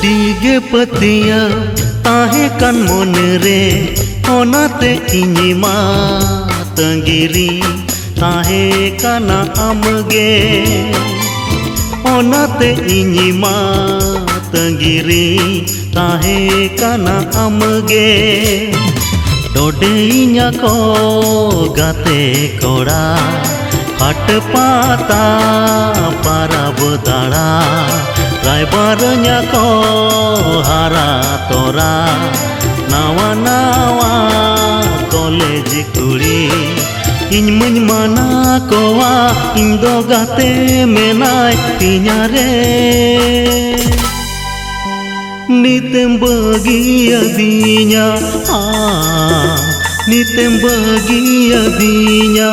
ᱟᱹᱰᱤᱜᱮ ᱯᱟᱹᱛᱭᱟᱹᱣ ᱛᱟᱦᱮᱸ ᱠᱟᱱ ᱢᱚᱱᱮᱨᱮ ᱚᱱᱟᱛᱮ ᱤᱧ ᱢᱟ ᱛᱟᱺᱜᱤᱨᱤ ᱛᱟᱦᱮᱸ ᱠᱟᱱᱟ ᱟᱢᱜᱮ ᱚᱱᱟᱛᱮ ᱤᱧ ᱢᱟ ᱛᱟᱺᱜᱤᱨᱤ ᱛᱟᱦᱮᱸ ᱠᱟᱱᱟ ᱟᱢᱜᱮ ᱰᱚᱰᱮᱧᱟ ᱠᱚ ᱜᱟᱛᱮ ᱠᱚᱲᱟ ᱦᱟᱴ ᱯᱟᱛᱟ ᱯᱟᱨᱟᱵ ᱫᱟᱬᱟ ᱨᱟᱭᱵᱟᱨᱧᱟ ᱠᱚ ᱦᱟᱨᱟ ᱛᱚᱨᱟ ᱱᱟᱣᱟ ᱱᱟᱣᱟ ᱠᱚᱞᱮᱡᱽ ᱠᱩᱲᱤ ᱤᱧ ᱢᱟᱹᱧ ᱢᱟᱱᱟ ᱠᱚᱣᱟ ᱤᱧ ᱫᱚ ᱜᱟᱛᱮ ᱢᱮᱱᱟᱭ ᱛᱤᱧᱟ ᱨᱮ ᱱᱤᱛᱮᱢ ᱵᱟᱹᱜᱤᱭᱟᱫᱤᱧᱟ ᱟ ᱱᱤᱛᱮᱢ ᱵᱟᱹᱜᱤᱭᱟᱫᱤᱧᱟ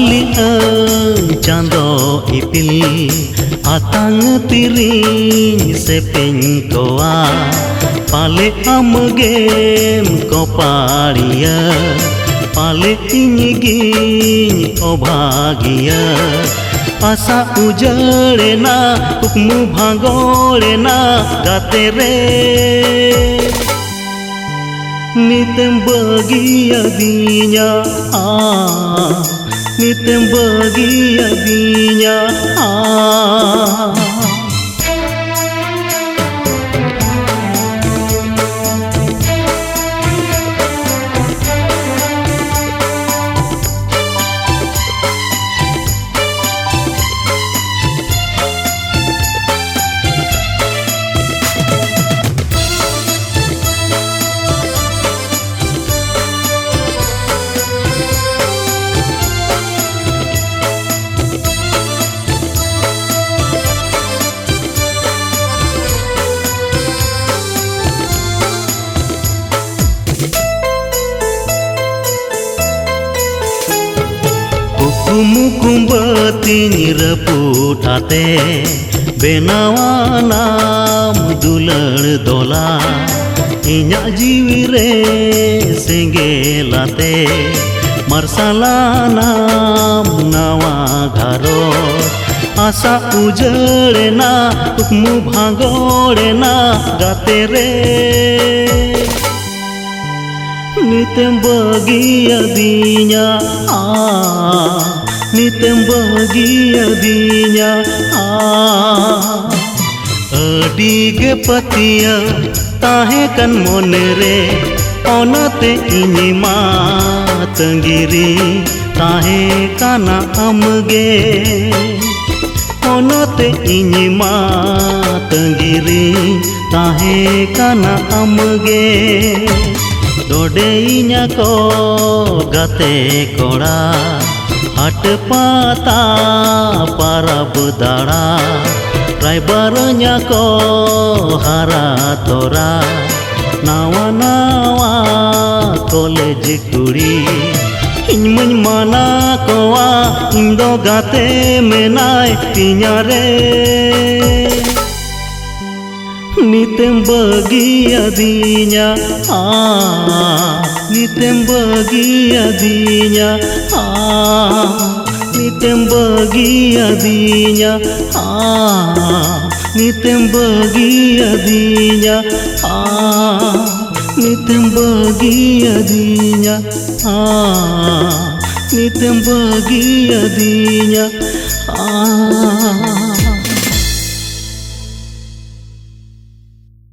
ᱟ ᱥᱟᱞᱤᱟᱹᱧ ᱪᱟᱸᱫᱚ ᱤᱯᱤᱞ ᱟᱛᱟᱝ ᱛᱤᱨᱤᱧ ᱥᱮᱯᱮᱧ ᱠᱚᱣᱟ ᱯᱟᱞᱮ ᱟᱢᱜᱮᱢ ᱠᱚᱯᱟᱲᱤᱭᱟ ᱯᱟᱞᱮ ᱤᱧ ᱜᱤᱧ ᱚᱵᱷᱟᱜᱤᱭᱟ ᱟᱥᱟ ᱩᱡᱟᱹᱲᱮᱱᱟ ᱠᱩᱠᱢᱩ ᱵᱷᱟᱸᱜᱚᱲᱮᱱᱟ ᱜᱟᱛᱮ ᱨᱮ nitem bagi abinya ah. Kumkum batin raputate Benawa nam dular dola Iña jiwire sengelate Marsala nam nawa gharo Asa ujarena, tukmu bhagorena, gate re ᱜᱟᱛᱮ ᱨᱮ ᱱᱤᱛᱮᱢ ᱵᱟᱹᱜᱤᱭᱟᱫᱤᱧᱟ ᱟ ᱱᱤᱛᱮᱢ ᱵᱟᱹᱜᱤᱭᱟᱫᱤᱧᱟ ᱟ ᱟᱹᱰᱤᱜᱮ ᱯᱟᱹᱛᱭᱟᱹᱣ ᱛᱟᱦᱮᱸ ᱠᱟᱱ ᱢᱚᱱᱮᱨᱮ ᱚᱱᱟᱛᱮ ᱤᱧ ᱢᱟ ᱛᱟᱺᱜᱤᱨᱤ ᱛᱟᱦᱮᱸ ᱠᱟᱱᱟ ᱟᱢᱜᱮ ᱚᱱᱟᱛᱮ ᱤᱧ ᱢᱟ ᱛᱟᱺᱜᱤᱨᱤ ᱛᱟᱦᱮᱸ ᱠᱟᱱᱟ ᱟᱢᱜᱮ ᱰᱚᱰᱮᱧᱟ ᱠᱚ ᱜᱟᱛᱮ ᱠᱚᱲᱟ ᱦᱟᱴ ᱯᱟᱛᱟ ᱯᱟᱨᱟᱵ ᱫᱟᱬᱟ ᱨᱟᱭᱵᱟᱨᱧᱟ ᱠᱚ ᱦᱟᱨᱟ ᱛᱚᱨᱟ ᱱᱟᱣᱟ ᱱᱟᱣᱟ ᱠᱚᱞᱮᱡᱽ ᱠᱩᱲᱤ ᱤᱧ ᱢᱟᱹᱧ ᱢᱟᱱᱟ ᱠᱚᱣᱟ ᱤᱧ ᱫᱚ ᱜᱟᱛᱮ ᱢᱮᱱᱟᱭ ᱛᱤᱧᱟ ᱨᱮ നിത്യം ബഗിയതീഞ്ഞ ആ നിത്യം ബഗിയതീഞ്ഞ ആ നിത്യം ബഗിയതീഞ്ഞ ആ നിത്യം ബഗിയതീഞ്ഞ ആ നിത്യം ബഗിയതീഞ്ഞ ആ നിത്യം ബഗിയതീഞ്ഞ ആ